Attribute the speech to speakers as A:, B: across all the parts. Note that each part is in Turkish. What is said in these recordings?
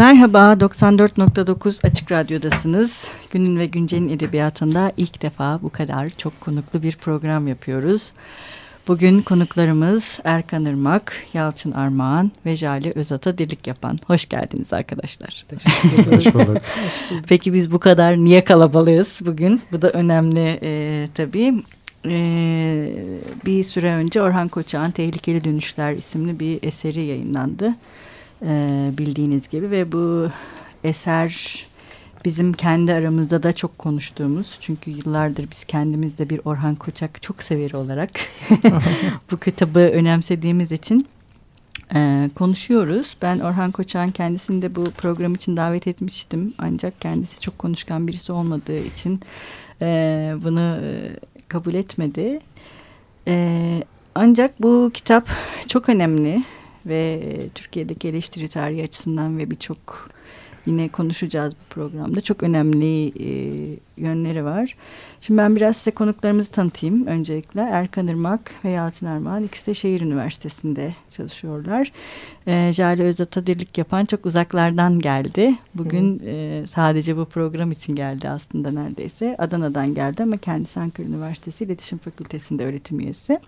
A: Merhaba, 94.9 Açık Radyo'dasınız. Günün ve Güncel'in edebiyatında ilk defa bu kadar çok konuklu bir program yapıyoruz. Bugün konuklarımız Erkan Irmak, Yalçın Armağan ve Jale Özat'a dirlik yapan. Hoş geldiniz arkadaşlar.
B: Hoş bulduk.
A: Peki biz bu kadar niye kalabalığız bugün? Bu da önemli e, tabii. E, bir süre önce Orhan Koçak'ın Tehlikeli Dönüşler isimli bir eseri yayınlandı. E, bildiğiniz gibi ve bu eser bizim kendi aramızda da çok konuştuğumuz çünkü yıllardır biz kendimiz de bir Orhan Koçak çok severi olarak bu kitabı önemsediğimiz için e, konuşuyoruz. Ben Orhan Koçak'ın kendisini de bu program için davet etmiştim ancak kendisi çok konuşkan birisi olmadığı için e, bunu e, kabul etmedi. E, ancak bu kitap çok önemli ve Türkiye'deki eleştiri tarihi açısından ve birçok yine konuşacağız bu programda. Çok önemli e, yönleri var. Şimdi ben biraz size konuklarımızı tanıtayım öncelikle. Erkan Irmak ve Yalçın Armağan ikisi de Şehir Üniversitesi'nde çalışıyorlar. E, Jale Özat'a dirlik yapan çok uzaklardan geldi. Bugün e, sadece bu program için geldi aslında neredeyse. Adana'dan geldi ama kendisi Ankara Üniversitesi İletişim Fakültesi'nde öğretim üyesi.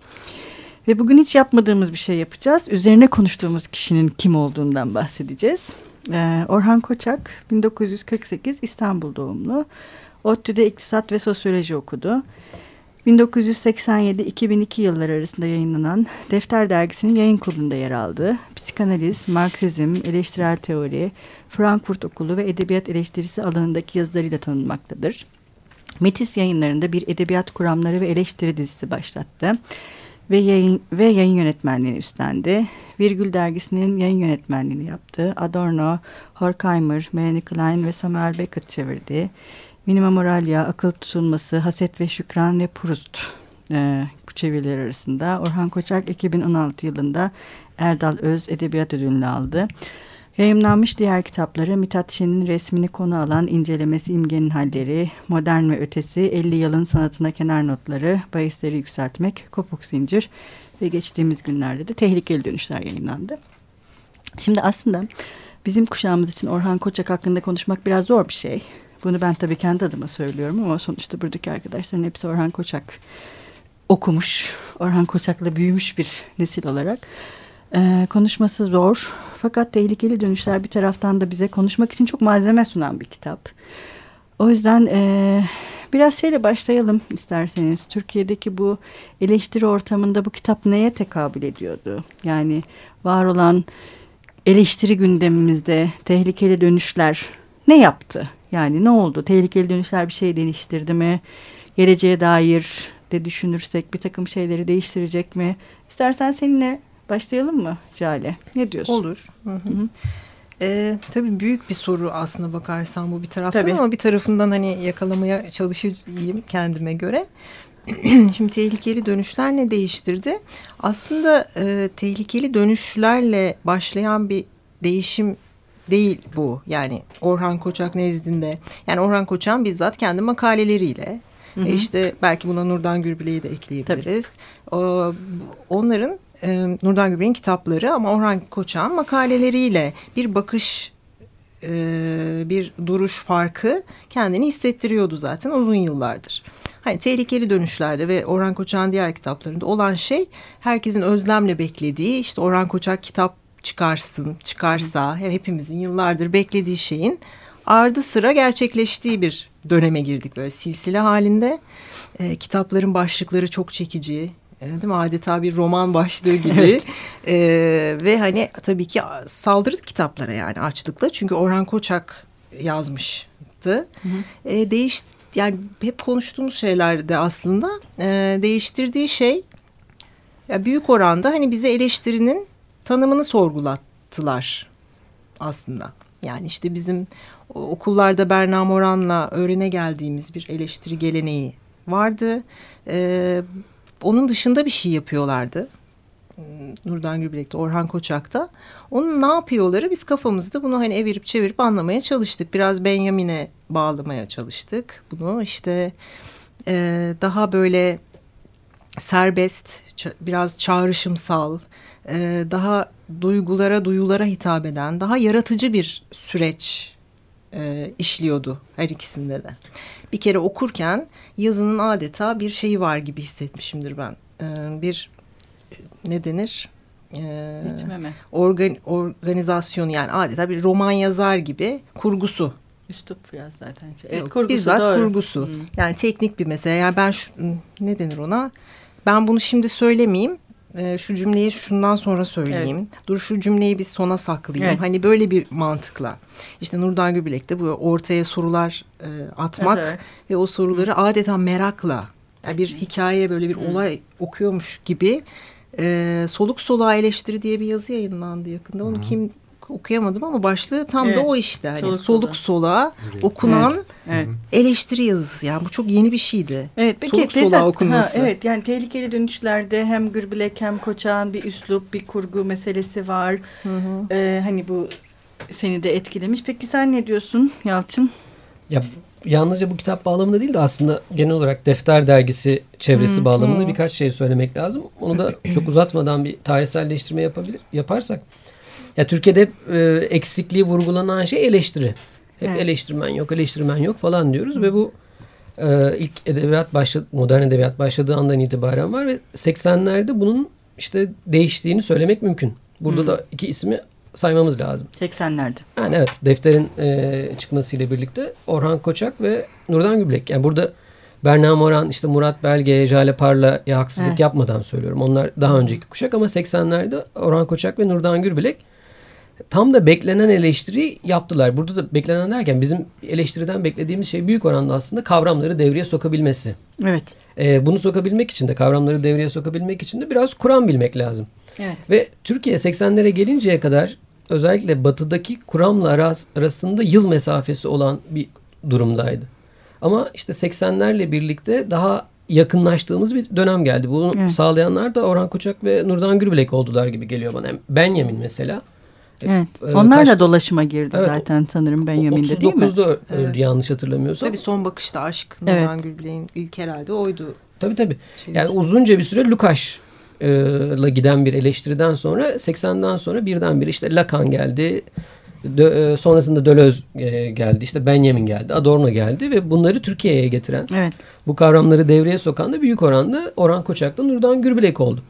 A: Ve bugün hiç yapmadığımız bir şey yapacağız. Üzerine konuştuğumuz kişinin kim olduğundan bahsedeceğiz. Ee, Orhan Koçak 1948 İstanbul doğumlu. ODTÜ'de iktisat ve sosyoloji okudu. 1987-2002 yılları arasında yayınlanan Defter Dergisi'nin yayın kurulunda yer aldı. Psikanaliz, Marksizm, eleştirel teori, Frankfurt Okulu ve edebiyat eleştirisi alanındaki yazılarıyla tanınmaktadır. Metis yayınlarında bir edebiyat kuramları ve eleştiri dizisi başlattı ve yayın, ve yayın yönetmenliğini üstlendi. Virgül dergisinin yayın yönetmenliğini yaptı. Adorno, Horkheimer, Melanie Klein ve Samuel Beckett çevirdi. Minima Moralia, Akıl Tutulması, Haset ve Şükran ve Proust e, bu çeviriler arasında. Orhan Koçak 2016 yılında Erdal Öz Edebiyat Ödülünü aldı. Yayımlanmış diğer kitapları Mithat Şen'in resmini konu alan incelemesi İmgenin Halleri, Modern ve Ötesi, 50 yılın sanatına kenar notları, Bayisleri Yükseltmek, Kopuk Zincir ve geçtiğimiz günlerde de Tehlikeli Dönüşler yayınlandı. Şimdi aslında bizim kuşağımız için Orhan Koçak hakkında konuşmak biraz zor bir şey. Bunu ben tabii kendi adıma söylüyorum ama sonuçta buradaki arkadaşların hepsi Orhan Koçak okumuş, Orhan Koçak'la büyümüş bir nesil olarak. Ee, konuşması zor fakat tehlikeli dönüşler bir taraftan da bize konuşmak için çok malzeme sunan bir kitap. O yüzden e, biraz şeyle başlayalım isterseniz. Türkiye'deki bu eleştiri ortamında bu kitap neye tekabül ediyordu? Yani var olan eleştiri gündemimizde tehlikeli dönüşler ne yaptı? Yani ne oldu? Tehlikeli dönüşler bir şey değiştirdi mi? Geleceğe dair de düşünürsek bir takım şeyleri değiştirecek mi? İstersen seninle Başlayalım mı Cale? Ne diyorsun?
C: Olur. Hı hı. Hı ee, tabii büyük bir soru aslında bakarsan bu bir taraftan tabii. ama bir tarafından hani yakalamaya çalışayım kendime göre. Şimdi tehlikeli dönüşler ne değiştirdi? Aslında e, tehlikeli dönüşlerle başlayan bir değişim değil bu. Yani Orhan Koçak nezdinde. Yani Orhan Koçak'ın bizzat kendi makaleleriyle Hı hı. E işte belki buna Nurdan Gürbile'yi de ekleyebiliriz. Tabii. Onların e, Nurdan Gübre'nin kitapları ama Orhan Koçak'ın makaleleriyle bir bakış e, bir duruş farkı kendini hissettiriyordu zaten uzun yıllardır. Hani tehlikeli dönüşlerde ve Orhan Koçak'ın diğer kitaplarında olan şey herkesin özlemle beklediği işte Orhan Koçak kitap çıkarsın çıkarsa hepimizin yıllardır beklediği şeyin ardı sıra gerçekleştiği bir döneme girdik böyle silsile halinde. E, kitapların başlıkları çok çekici, değil mi? Adeta bir roman başlığı gibi. evet. ee, ve hani tabii ki saldırdı kitaplara yani açlıkla. Çünkü Orhan Koçak yazmıştı. Hı hı. Ee, değiş, yani hep konuştuğumuz şeylerde aslında e, değiştirdiği şey ya büyük oranda hani bize eleştirinin tanımını sorgulattılar aslında. Yani işte bizim okullarda Berna Moran'la öğrene geldiğimiz bir eleştiri geleneği vardı. Ee, onun dışında bir şey yapıyorlardı. Hmm, Nurdan Gülbilek'te, Orhan Koçak'ta. Onun ne yapıyorları biz kafamızda bunu hani evirip çevirip anlamaya çalıştık. Biraz Benjamin'e bağlamaya çalıştık bunu. işte e, daha böyle serbest, biraz çağrışımsal, e, daha duygulara, duyulara hitap eden, daha yaratıcı bir süreç e, işliyordu her ikisinde de. Bir kere okurken yazının adeta bir şeyi var gibi hissetmişimdir ben. E, bir ne denir?
A: E,
C: organ, organizasyon yani adeta bir roman yazar gibi kurgusu
A: Üslup biraz zaten.
C: Evet, Yok, kurgusu bizzat doğru. kurgusu. Hmm. Yani teknik bir mesele. Yani ben şu, ne denir ona? Ben bunu şimdi söylemeyeyim. E, şu cümleyi şundan sonra söyleyeyim. Evet. Dur şu cümleyi bir sona saklayayım. Evet. Hani böyle bir mantıkla. İşte Nurdan Göbelek de bu ortaya sorular e, atmak evet, evet. ve o soruları adeta merakla yani bir hikaye böyle bir olay okuyormuş gibi e, soluk soluğa eleştiri diye bir yazı yayınlandı yakında. Onu Hı. kim okuyamadım ama başlığı tam evet. da o işte. Hani soluk, soluk evet. okunan evet. eleştiri yazısı. Yani bu çok yeni bir şeydi.
A: Evet. Peki, soluk tezat, soluğa okunması. Ha, evet yani tehlikeli dönüşlerde hem Gürbilek hem Koçak'ın bir üslup, bir kurgu meselesi var. Hı hı. Ee, hani bu seni de etkilemiş. Peki sen ne diyorsun Yalçın?
B: Ya yalnızca bu kitap bağlamında değil de aslında genel olarak defter dergisi çevresi hmm, bağlamında hmm. birkaç şey söylemek lazım. Onu da çok uzatmadan bir tarihselleştirme yapabilir yaparsak. Ya Türkiye'de hep e, eksikliği vurgulanan şey eleştiri. Hep evet. eleştirmen yok, eleştirmen yok falan diyoruz ve bu e, ilk edebiyat başladı, modern edebiyat başladığı andan itibaren var ve 80'lerde bunun işte değiştiğini söylemek mümkün. Burada hmm. da iki ismi saymamız lazım.
A: 80'lerde.
B: Yani evet defterin e, çıkmasıyla birlikte Orhan Koçak ve Nurdan Güblek. Yani burada Berna Moran, işte Murat Belge, Jale Parla'ya haksızlık evet. yapmadan söylüyorum. Onlar daha önceki kuşak ama 80'lerde Orhan Koçak ve Nurdan Gürbilek tam da beklenen eleştiri yaptılar. Burada da beklenen derken bizim eleştiriden beklediğimiz şey büyük oranda aslında kavramları devreye sokabilmesi.
A: Evet.
B: Ee, bunu sokabilmek için de kavramları devreye sokabilmek için de biraz Kur'an bilmek lazım.
A: Evet.
B: Ve Türkiye 80'lere gelinceye kadar özellikle batıdaki Kur'an'la aras, arasında yıl mesafesi olan bir durumdaydı. Ama işte 80'lerle birlikte daha yakınlaştığımız bir dönem geldi. Bunu evet. sağlayanlar da Orhan Koçak ve Nurdan Gürbilek oldular gibi geliyor bana. Benjamin mesela
A: Evet. Ee, Onlar da dolaşıma girdi evet, zaten sanırım Benjamin'de değil mi?
B: 39'da öldü evet. yanlış hatırlamıyorsam.
C: Tabii son bakışta aşk evet. Nurhan Gülbilek'in ilk herhalde oydu.
B: Tabii tabii. Şey yani uzunca bir süre Lukaş ile giden bir eleştiriden sonra 80'den sonra birdenbire işte Lacan geldi. Dö, sonrasında Dölöz geldi. işte Benjamin geldi. Adorno geldi ve bunları Türkiye'ye getiren
A: evet.
B: bu kavramları devreye sokan da büyük oranda Orhan Koçak'la Nurdan Gürbilek oldu.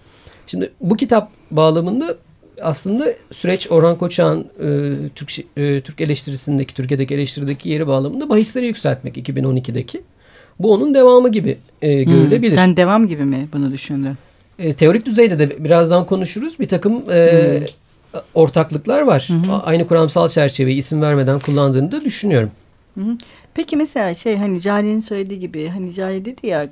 B: Şimdi bu kitap bağlamında aslında süreç Orhan Koçak'ın e, Türk, e, Türk eleştirisindeki, Türkiye'deki eleştirideki yeri bağlamında bahisleri yükseltmek 2012'deki. Bu onun devamı gibi e, hmm, görülebilir. Hmm,
A: sen devam gibi mi bunu düşündün?
B: E, teorik düzeyde de birazdan konuşuruz. Bir takım e, hmm. Ortaklıklar var. Hmm. Aynı kuramsal çerçeveyi isim vermeden kullandığını da düşünüyorum.
A: Peki mesela şey hani Cale'nin söylediği gibi hani Cale dedi ya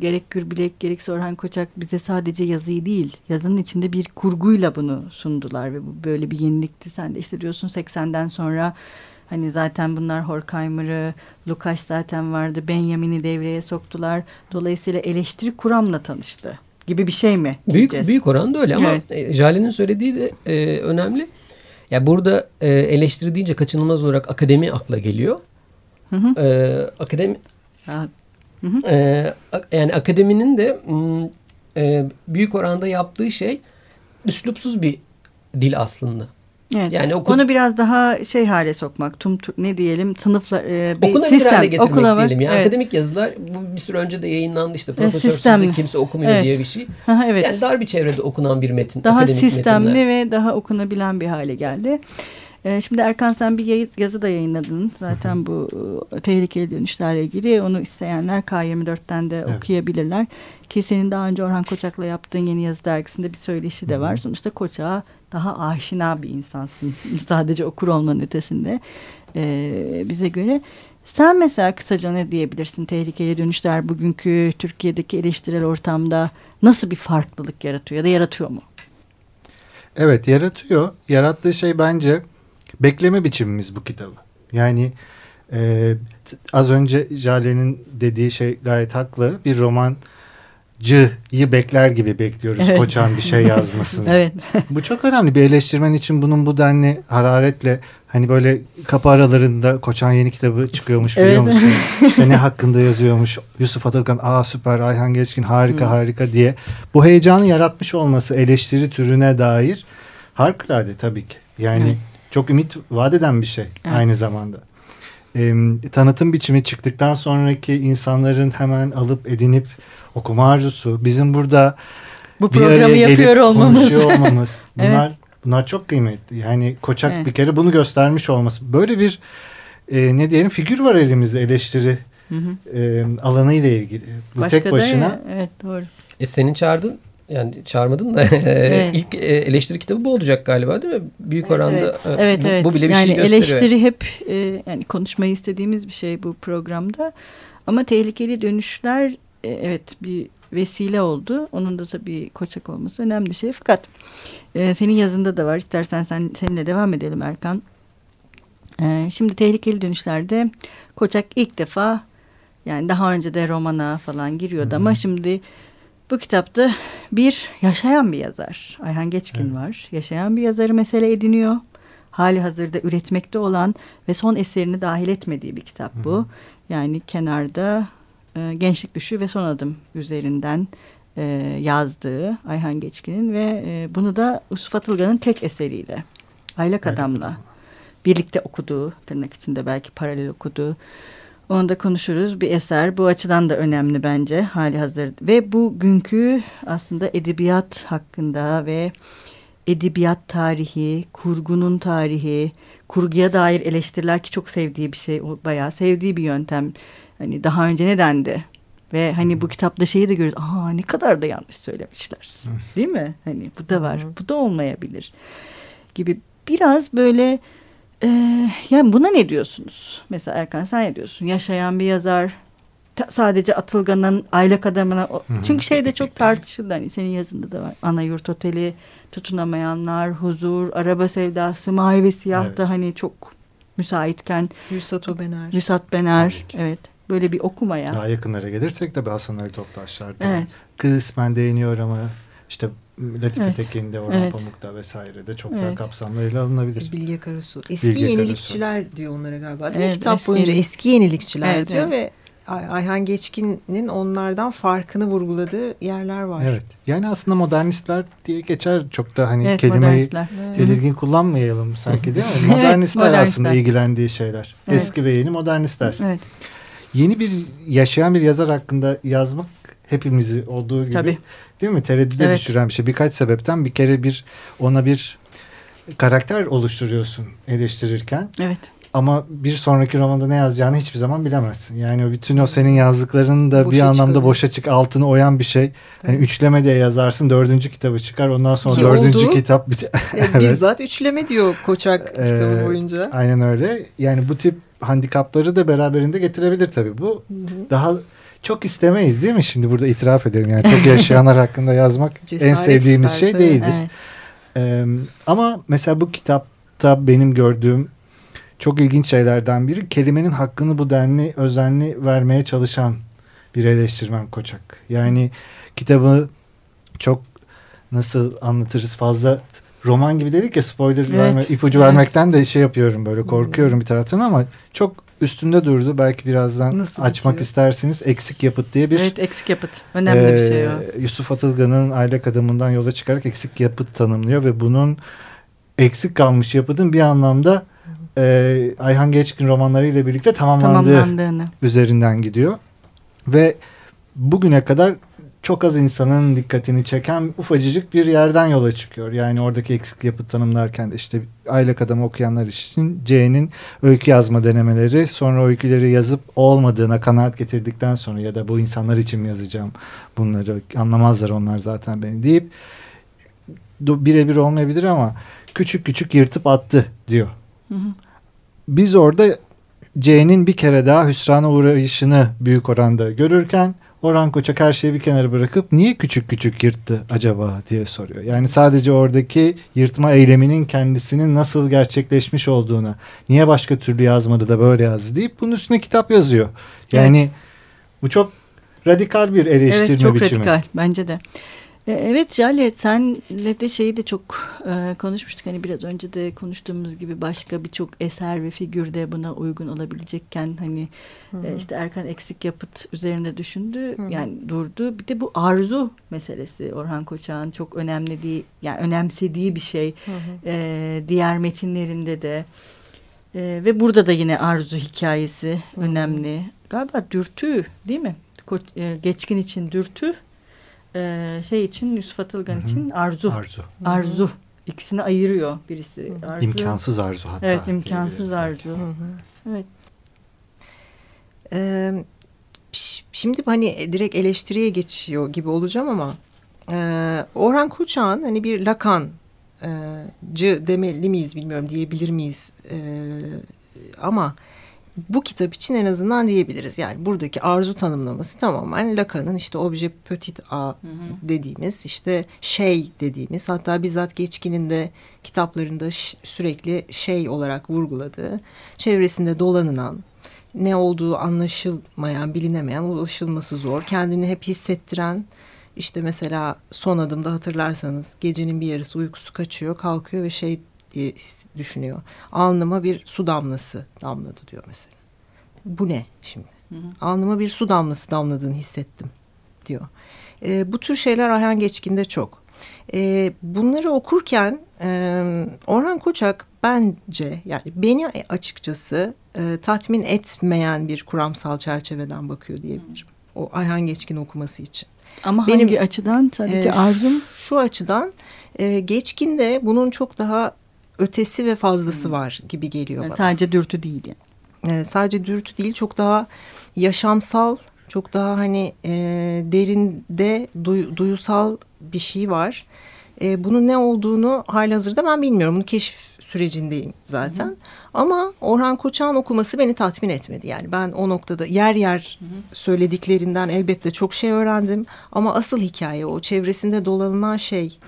A: gerek Gürbilek gerek Orhan Koçak bize sadece yazıyı değil yazının içinde bir kurguyla bunu sundular ve bu böyle bir yenilikti. Sen de işte diyorsun 80'den sonra hani zaten bunlar Horkheimer'ı, Lukas zaten vardı, Benjamin'i devreye soktular. Dolayısıyla eleştiri kuramla tanıştı gibi bir şey mi?
B: Büyük diyeceğiz? büyük oranda öyle ama evet. E, Jale'nin söylediği de e, önemli. Ya burada e, eleştiri deyince kaçınılmaz olarak akademi akla geliyor. Hı hı. E, akademi ha, Hı hı. E, yani akademinin de e, büyük oranda yaptığı şey üslupsuz bir dil aslında.
A: Evet. Yani okul... onu biraz daha şey hale sokmak, tum, tum ne diyelim, sınıfla e, bir Okunabilir sistem, hale
B: getirmek okunama, diyelim. Yani evet. akademik yazılar bu bir süre önce de yayınlandı işte profesörsüzlük kimse okumuyor evet. diye bir şey.
A: Aha, evet.
B: Yani dar bir çevrede okunan bir metin.
A: Daha sistemli metinler. ve daha okunabilen bir hale geldi. Ee, şimdi Erkan sen bir yazı da yayınladın. Zaten bu e, tehlikeli dönüşlerle ilgili. Onu isteyenler K24'ten de evet. okuyabilirler. Ki senin daha önce Orhan Koçak'la yaptığın Yeni Yazı Dergisi'nde bir söyleşi de var. Sonuçta Koçak'a daha aşina bir insansın. Sadece okur olmanın ötesinde ee, bize göre. Sen mesela kısaca ne diyebilirsin tehlikeli dönüşler bugünkü Türkiye'deki eleştirel ortamda nasıl bir farklılık yaratıyor ya da yaratıyor mu?
D: Evet yaratıyor. Yarattığı şey bence bekleme biçimimiz bu kitabı. Yani e, az önce Jale'nin dediği şey gayet haklı. Bir roman Cı'yı bekler gibi bekliyoruz evet. Koçan bir şey yazmasını.
A: evet.
D: Bu çok önemli. Bir eleştirmen için bunun bu denli hararetle hani böyle kapı aralarında Koçan yeni kitabı çıkıyormuş biliyor evet. musun? işte ne hakkında yazıyormuş. Yusuf Atılgan aa süper Ayhan Geçkin harika hmm. harika diye. Bu heyecanı yaratmış olması eleştiri türüne dair harikulade tabii ki. Yani evet. çok ümit vaat eden bir şey evet. aynı zamanda. Ee, tanıtım biçimi çıktıktan sonraki insanların hemen alıp edinip okuma arzusu, bizim burada
A: bu programı yapıyor olmamız.
D: konuşuyor olmamız. Bunlar evet. bunlar çok kıymetli. Yani Koçak evet. bir kere bunu göstermiş olması. Böyle bir e, ne diyelim figür var elimizde eleştiri hı hı. E, alanı ile ilgili. Bu Başka tek başına. Ya,
A: evet doğru.
B: E senin çağırdın yani çağırmadın da evet. ilk e, eleştiri kitabı bu olacak galiba değil mi? Büyük oranda
A: evet, evet, bu, evet. bu bile bir yani şey gösteriyor. Eleştiri hep e, yani konuşmayı istediğimiz bir şey bu programda. Ama tehlikeli dönüşler e, evet bir vesile oldu. Onun da tabii koçak olması önemli bir şey. Fakat e, senin yazında da var. İstersen sen seninle devam edelim Erkan. E, şimdi tehlikeli dönüşlerde koçak ilk defa yani daha önce de romana falan giriyordu Hı -hı. ama şimdi bu kitapta bir yaşayan bir yazar. Ayhan Geçkin evet. var. Yaşayan bir yazarı mesele ediniyor. Hali hazırda üretmekte olan ve son eserini dahil etmediği bir kitap bu. Hı -hı. Yani kenarda e, Gençlik Düşü ve Son Adım üzerinden e, yazdığı Ayhan Geçkin'in ve e, bunu da Yusuf Atılgan'ın tek eseriyle Aylak Adam'la birlikte okuduğu tırnak içinde belki paralel okuduğu onu da konuşuruz. Bir eser bu açıdan da önemli bence hali hazır. Ve bugünkü aslında edebiyat hakkında ve edebiyat tarihi, kurgunun tarihi, kurguya dair eleştiriler ki çok sevdiği bir şey. O bayağı sevdiği bir yöntem. Hani daha önce ne dendi? Ve hani bu kitapta şeyi de görüyoruz. Aa ne kadar da yanlış söylemişler. Değil mi? Hani bu da var. Bu da olmayabilir. Gibi biraz böyle e, yani buna ne diyorsunuz? Mesela Erkan sen ne diyorsun? Yaşayan bir yazar sadece Atılgan'ın aylak adamına çünkü şey de çok tartışıldı hani senin yazında da var ana yurt oteli tutunamayanlar huzur araba sevdası mavi ve siyah evet. da hani çok müsaitken
C: Yusat Obener
A: Yusat Bener evet böyle bir okumaya.
D: Daha yakınlara gelirsek de Hasan Ali Toptaşlar evet. kısmen değiniyor ama işte Latife evet. Tekin'de, Orhan evet. Pamuk'ta vesaire de çok evet. daha kapsamlı ele alınabilir.
C: Bilge Karasu. Eski Bilge yenilikçiler Karasu. diyor onlara galiba. Değil evet, Kitap eski boyunca eski yenilikçiler evet, diyor evet. ve Ayhan Geçkin'in onlardan farkını vurguladığı yerler var.
D: Evet. Yani aslında modernistler diye geçer çok da hani evet, kelimeyi tedirgin kullanmayalım sanki değil mi? Modernistler, evet, modernistler aslında ilgilendiği şeyler. Evet. Eski ve yeni modernistler. Evet. Yeni bir yaşayan bir yazar hakkında yazmak hepimizi olduğu gibi Tabii. değil mi? Tereddüde evet. düşüren bir şey. Birkaç sebepten bir kere bir ona bir karakter oluşturuyorsun eleştirirken.
A: Evet.
D: Ama bir sonraki romanda ne yazacağını hiçbir zaman bilemezsin. Yani bütün o senin yazdıkların da boşa bir anlamda çıkıyor. boşa çık altını oyan bir şey. Tabii. Hani üçleme diye yazarsın dördüncü kitabı çıkar ondan sonra Ki dördüncü oldu. kitap.
C: evet. Bizzat üçleme diyor Koçak kitabı ee, boyunca.
D: Aynen öyle. Yani bu tip handikapları da beraberinde getirebilir tabii. Bu hı hı. daha çok istemeyiz değil mi? Şimdi burada itiraf edelim. Yani çok yaşayanlar hakkında yazmak en sevdiğimiz ister, şey değildir. Evet. Ee, ama mesela bu kitapta benim gördüğüm çok ilginç şeylerden biri kelimenin hakkını bu denli özenli vermeye çalışan bir eleştirmen Koçak. Yani kitabı çok nasıl anlatırız fazla roman gibi dedik ya spoiler evet. verme, ipucu evet. vermekten de şey yapıyorum böyle korkuyorum bir taraftan ama çok üstünde durdu. Belki birazdan Nasıl açmak bitiyor? isterseniz eksik yapıt diye bir
A: Evet eksik yapıt. Önemli e, bir şey o.
D: Yusuf Atılgan'ın aile adamından yola çıkarak eksik yapıt tanımlıyor ve bunun eksik kalmış yapıtın bir anlamda e, Ayhan Geçkin romanlarıyla birlikte tamamlandığı üzerinden gidiyor. Ve bugüne kadar çok az insanın dikkatini çeken ufacıcık bir yerden yola çıkıyor. Yani oradaki eksik yapı tanımlarken de işte aylak adamı okuyanlar için C'nin öykü yazma denemeleri sonra öyküleri yazıp olmadığına kanaat getirdikten sonra ya da bu insanlar için mi yazacağım bunları anlamazlar onlar zaten beni deyip birebir olmayabilir ama küçük küçük yırtıp attı diyor. Hı hı. Biz orada C'nin bir kere daha hüsrana uğrayışını büyük oranda görürken Orhan Koçak her şeyi bir kenara bırakıp niye küçük küçük yırttı acaba diye soruyor. Yani sadece oradaki yırtma eyleminin kendisinin nasıl gerçekleşmiş olduğunu, niye başka türlü yazmadı da böyle yazdı deyip bunun üstüne kitap yazıyor. Yani evet. bu çok radikal bir eleştirme
A: evet, çok
D: biçimi.
A: çok radikal bence de. E, evet Jale senle de şeyi de çok e, konuşmuştuk. Hani biraz önce de konuştuğumuz gibi başka birçok eser ve figür de buna uygun olabilecekken hani e, işte Erkan eksik yapıt üzerinde düşündü. Hı -hı. Yani durdu. Bir de bu arzu meselesi Orhan Koçak'ın çok önemlediği yani önemsediği bir şey. Hı -hı. E, diğer metinlerinde de. E, ve burada da yine arzu hikayesi Hı -hı. önemli. Galiba dürtü değil mi? Ko e, geçkin için dürtü e, şey için Yusuf Atılgan Hı-hı. için arzu.
D: Arzu.
A: Arzu. Hı-hı. İkisini ayırıyor birisi.
D: Arzu. İmkansız arzu hatta.
A: Evet imkansız arzu. Hı-hı. Evet.
C: Ee, şimdi hani direkt eleştiriye geçiyor gibi olacağım ama e, Orhan Koçak'ın hani bir Lakan e, cı demeli miyiz bilmiyorum diyebilir miyiz e, ama bu kitap için en azından diyebiliriz. Yani buradaki arzu tanımlaması tamamen Lacan'ın işte obje petit a dediğimiz işte şey dediğimiz hatta bizzat Geçkin'in de kitaplarında sürekli şey olarak vurguladığı çevresinde dolanılan ne olduğu anlaşılmayan bilinemeyen ulaşılması zor kendini hep hissettiren işte mesela son adımda hatırlarsanız gecenin bir yarısı uykusu kaçıyor kalkıyor ve şey diye düşünüyor. Alnıma bir su damlası damladı diyor mesela. Bu ne şimdi? Hı hı. Alnıma bir su damlası damladığını hissettim diyor. E, bu tür şeyler Ayhan Geçkin'de çok. E, bunları okurken e, Orhan Koçak bence yani beni açıkçası e, tatmin etmeyen bir kuramsal çerçeveden bakıyor diyebilirim. O Ayhan Geçkin okuması için.
A: Ama Benim, hangi açıdan? Sadece e, arzum?
C: Şu açıdan e, Geçkin'de bunun çok daha ötesi ve fazlası var gibi geliyor yani bana.
A: Sadece dürtü değil yani.
C: E, sadece dürtü değil çok daha yaşamsal, çok daha hani e, derinde duy, duyusal bir şey var. E, bunun ne olduğunu halihazırda ben bilmiyorum. Bunu keşif sürecindeyim zaten. Hı hı. Ama Orhan Koçak'ın okuması beni tatmin etmedi. Yani ben o noktada yer yer hı hı. söylediklerinden elbette çok şey öğrendim. Ama asıl hikaye o çevresinde dolanılan şey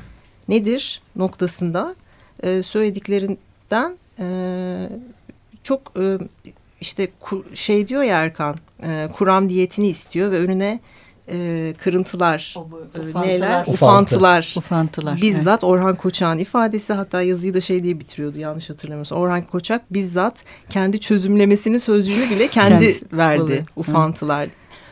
C: nedir noktasında e, söylediklerinden e, çok e, işte şey diyor ya Erkan e, kuram diyetini istiyor ve önüne e, kırıntılar,
A: e, neler?
C: Ufantılar.
A: Ufantılar.
C: Bizzat evet. Orhan Koçak'ın ifadesi hatta yazıyı da şey diye bitiriyordu yanlış hatırlamıyorsam. Orhan Koçak bizzat kendi çözümlemesini sözcüğünü bile kendi yani, verdi. Oluyor. Ufantılar. Hı.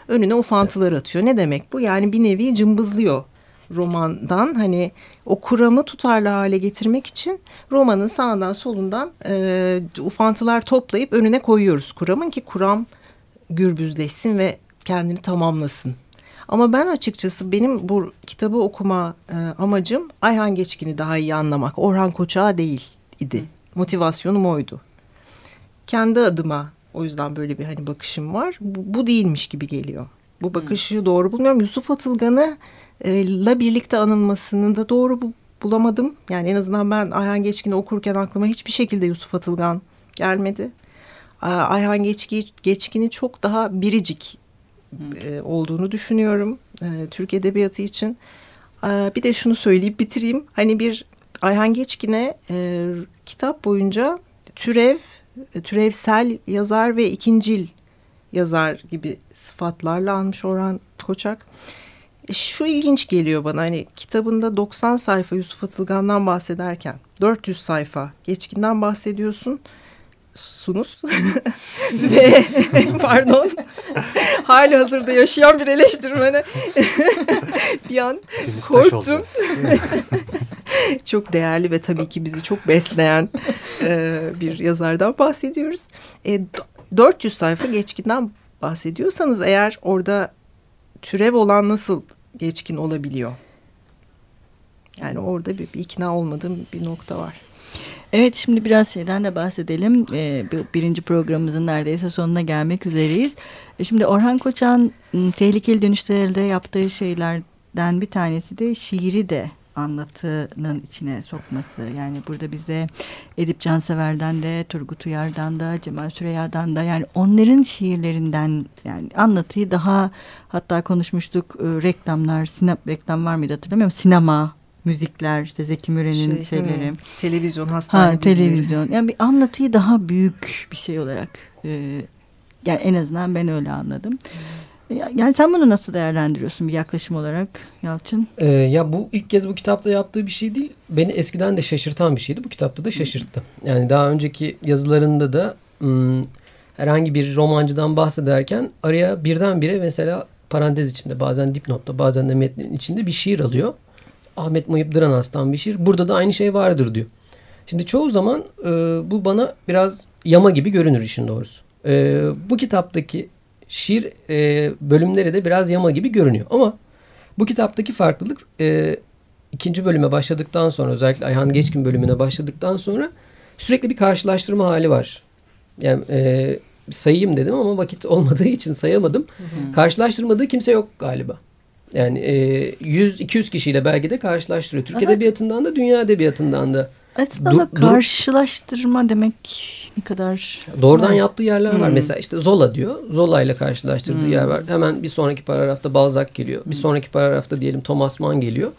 C: Önüne ufantılar atıyor. Ne demek bu? Yani bir nevi cımbızlıyor romandan hani o kuramı tutarlı hale getirmek için romanın sağından solundan e, ufantılar toplayıp önüne koyuyoruz kuramın ki kuram gürbüzleşsin ve kendini tamamlasın. Ama ben açıkçası benim bu kitabı okuma e, amacım Ayhan Geçkin'i daha iyi anlamak. Orhan Koçak'a değil idi. Motivasyonum oydu. Kendi adıma o yüzden böyle bir hani bakışım var. Bu, bu değilmiş gibi geliyor. Bu bakışı hmm. doğru bulmuyorum. Yusuf Atılgan'ı la birlikte anılmasını da doğru bu, bulamadım. Yani en azından ben Ayhan Geçkin'i okurken aklıma hiçbir şekilde Yusuf Atılgan gelmedi. Ayhan Geçki, Geçkin'i çok daha biricik e, olduğunu düşünüyorum e, Türk Edebiyatı için. E, bir de şunu söyleyip bitireyim. Hani bir Ayhan Geçkin'e e, kitap boyunca türev, türevsel yazar ve ikincil yazar gibi sıfatlarla almış Orhan Koçak. Şu ilginç geliyor bana hani kitabında 90 sayfa Yusuf Atılgan'dan bahsederken 400 sayfa geçkinden bahsediyorsun sunuz ve pardon hali hazırda yaşayan bir eleştirmene bir an korktum. çok değerli ve tabii ki bizi çok besleyen e, bir yazardan bahsediyoruz. E, 400 sayfa geçkinden bahsediyorsanız eğer orada türev olan nasıl geçkin olabiliyor. Yani orada bir, bir ikna olmadığım bir nokta var.
A: Evet şimdi biraz şeyden de bahsedelim. Ee, birinci programımızın neredeyse sonuna gelmek üzereyiz. Ee, şimdi Orhan Koçan ıı, tehlikeli dönüşlerde yaptığı şeylerden bir tanesi de şiiri de anlatının içine sokması. Yani burada bize Edip Cansever'den de, Turgut Uyar'dan da, Cemal Süreyya'dan da yani onların şiirlerinden yani anlatıyı daha hatta konuşmuştuk e, reklamlar, sinep reklam var mıydı hatırlamıyorum. Sinema, müzikler, işte Zeki Müren'in şey, şeyleri. Hmm,
C: televizyon, hastane ha,
A: televizyon. Yani bir anlatıyı daha büyük bir şey olarak e, yani en azından ben öyle anladım. Yani sen bunu nasıl değerlendiriyorsun bir yaklaşım olarak Yalçın?
B: Ee, ya bu ilk kez bu kitapta yaptığı bir şey değil. Beni eskiden de şaşırtan bir şeydi. Bu kitapta da şaşırttı. Yani daha önceki yazılarında da ım, herhangi bir romancıdan bahsederken araya birdenbire mesela parantez içinde bazen dipnotta bazen de metnin içinde bir şiir alıyor. Ahmet Muhip Dıranas'tan bir şiir. Burada da aynı şey vardır diyor. Şimdi çoğu zaman e, bu bana biraz yama gibi görünür işin doğrusu. E, bu kitaptaki şiir e, bölümleri de biraz yama gibi görünüyor. Ama bu kitaptaki farklılık e, ikinci bölüme başladıktan sonra özellikle Ayhan Geçkin bölümüne başladıktan sonra sürekli bir karşılaştırma hali var. Yani e, sayayım dedim ama vakit olmadığı için sayamadım. Hı hı. Karşılaştırmadığı kimse yok galiba. Yani e, 100-200 kişiyle belki de karşılaştırıyor. Türk Aha. Edebiyatından da dünya edebiyatından da.
A: Aslında du karşılaştırma demek ne kadar...
B: Doğrudan var. yaptığı yerler hmm. var. Mesela işte Zola diyor. Zola ile karşılaştırdığı hmm. yer var. Hemen bir sonraki paragrafta Balzac geliyor. Bir hmm. sonraki paragrafta diyelim Thomas Mann geliyor.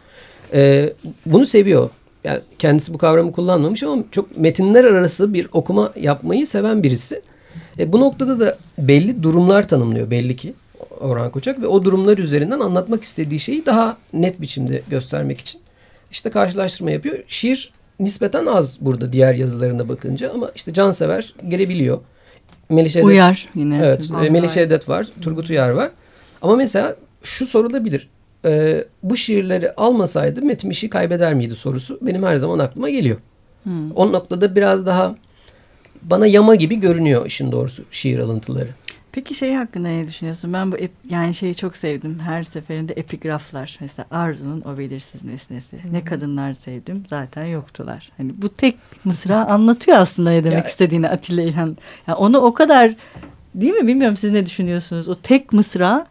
B: Ee, bunu seviyor. Yani kendisi bu kavramı kullanmamış ama çok metinler arası bir okuma yapmayı seven birisi. E, bu noktada da belli durumlar tanımlıyor belli ki Orhan Koçak ve o durumlar üzerinden anlatmak istediği şeyi daha net biçimde göstermek için işte karşılaştırma yapıyor. Şiir nispeten az burada diğer yazılarına bakınca ama işte Cansever gelebiliyor.
A: Melis Edet, Uyar yine.
B: Evet. E, Melis Edet var. Turgut Uyar var. Ama mesela şu sorulabilir. E, bu şiirleri almasaydı Metin işi kaybeder miydi sorusu benim her zaman aklıma geliyor. Hmm. O noktada biraz daha bana yama gibi görünüyor işin doğrusu şiir alıntıları.
A: Peki şey hakkında ne düşünüyorsun? Ben bu yani şeyi çok sevdim. Her seferinde epigraflar. Mesela Arzu'nun o belirsiz nesnesi. Ne kadınlar sevdim zaten yoktular. Hani bu tek mısra anlatıyor aslında ne demek ya, istediğini Atilla İlhan. Yani onu o kadar değil mi bilmiyorum siz ne düşünüyorsunuz? O tek mısra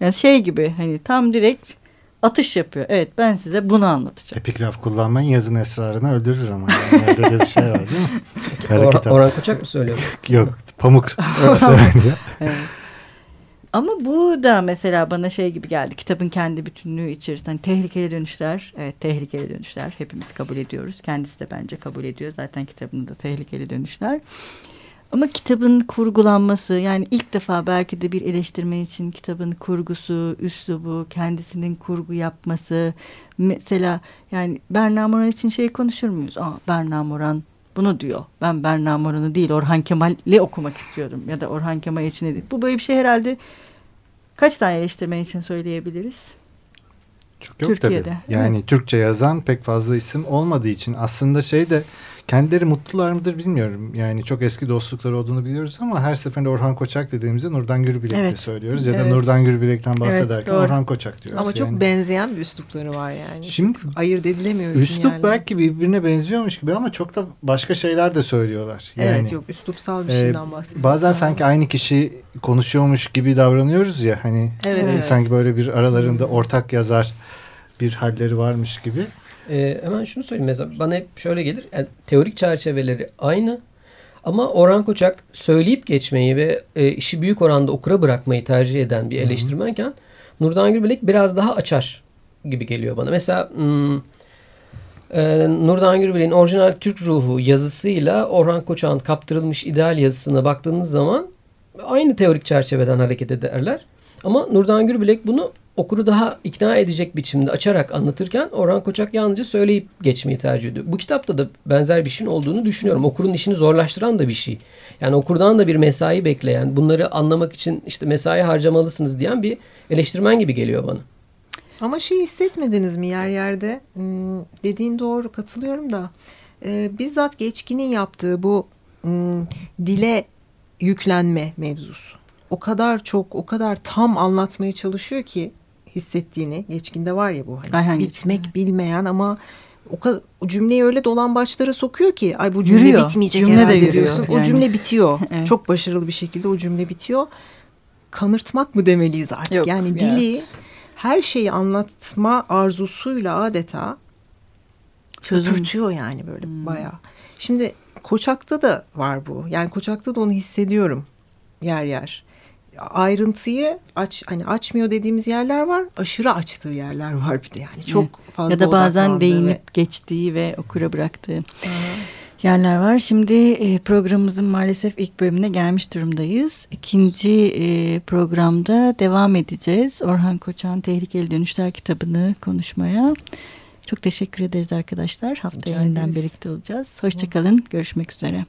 A: yani şey gibi hani tam direkt atış yapıyor. Evet ben size bunu anlatacağım.
D: Epigraf kullanmayın yazın esrarını öldürür ama. Yani öyle de bir şey var değil mi?
B: Or Orhan Koçak mı söylüyor?
D: Yok Pamuk söylüyor. evet.
A: Ama bu da mesela bana şey gibi geldi. Kitabın kendi bütünlüğü içerisinde. Hani tehlikeli dönüşler. Evet tehlikeli dönüşler. Hepimiz kabul ediyoruz. Kendisi de bence kabul ediyor. Zaten kitabında da tehlikeli dönüşler. Ama kitabın kurgulanması yani ilk defa belki de bir eleştirmen için kitabın kurgusu, üslubu, kendisinin kurgu yapması. Mesela yani Berna Moran için şey konuşur muyuz? Aa, Berna Moran bunu diyor. Ben Berna Moran'ı değil Orhan Kemal'i okumak istiyorum. Ya da Orhan Kemal için değil. Bu böyle bir şey herhalde kaç tane eleştirmen için söyleyebiliriz?
D: Çok yok Türkiye'de. tabii. Yani evet. Türkçe yazan pek fazla isim olmadığı için aslında şey de Kendileri mutlular mıdır bilmiyorum. Yani çok eski dostlukları olduğunu biliyoruz ama her seferinde Orhan Koçak dediğimizde Nurdan Gürbilek evet. söylüyoruz. Ya da evet. Nurdan Gürbilek'ten bahsederken evet, Orhan Koçak diyoruz.
C: Ama çok
D: yani.
C: benzeyen bir üslupları var yani. Şimdi ayırt edilemiyor.
D: Üslup belki birbirine benziyormuş gibi ama çok da başka şeyler de söylüyorlar. Yani,
C: evet yok üslupsal bir şeyden e, bahsediyoruz.
D: Bazen sanki aynı kişi konuşuyormuş gibi davranıyoruz ya hani evet, evet. sanki böyle bir aralarında ortak yazar bir halleri varmış gibi.
B: Ee, hemen şunu söyleyeyim mesela bana hep şöyle gelir. Yani teorik çerçeveleri aynı ama Orhan Koçak söyleyip geçmeyi ve e, işi büyük oranda okura bırakmayı tercih eden bir eleştirmenken Hı-hı. Nurdan Gülbelek biraz daha açar gibi geliyor bana. Mesela hmm, e, Nurdan Gürbelek'in orijinal Türk ruhu yazısıyla Orhan Koçak'ın kaptırılmış ideal yazısına baktığınız zaman aynı teorik çerçeveden hareket ederler. Ama Nurdan Gürbelek bunu okuru daha ikna edecek biçimde açarak anlatırken Orhan Koçak yalnızca söyleyip geçmeyi tercih ediyor. Bu kitapta da benzer bir şeyin olduğunu düşünüyorum. Okurun işini zorlaştıran da bir şey. Yani okurdan da bir mesai bekleyen, bunları anlamak için işte mesai harcamalısınız diyen bir eleştirmen gibi geliyor bana.
C: Ama şey hissetmediniz mi yer yerde? Hmm, dediğin doğru katılıyorum da. E, bizzat geçkinin yaptığı bu hmm, dile yüklenme mevzusu. O kadar çok, o kadar tam anlatmaya çalışıyor ki hissettiğini. Geçkinde var ya bu hani Ay, bitmek geçkin. bilmeyen ama o kadar o cümleyi öyle dolan başlara sokuyor ki ay bu cümle yürüyor. bitmeyecek cümle herhalde de diyorsun. Yani. O cümle bitiyor. evet. Çok başarılı bir şekilde o cümle bitiyor. Kanırtmak mı demeliyiz artık? Yok, yani evet. dili her şeyi anlatma arzusuyla adeta köpürtüyor yani böyle hmm. bayağı. Şimdi Koçak'ta da var bu. Yani Koçak'ta da onu hissediyorum yer yer ayrıntıyı aç hani açmıyor dediğimiz yerler var. Aşırı açtığı yerler var bir de yani. Çok fazla
A: Ya da bazen değinip ve... geçtiği ve okura bıraktığı. Aha. yerler var. Şimdi e, programımızın maalesef ilk bölümüne gelmiş durumdayız. İkinci e, programda devam edeceğiz. Orhan Koçan Tehlikeli Dönüşler kitabını konuşmaya. Çok teşekkür ederiz arkadaşlar. Haftaya yeniden birlikte olacağız. Hoşçakalın. Görüşmek üzere.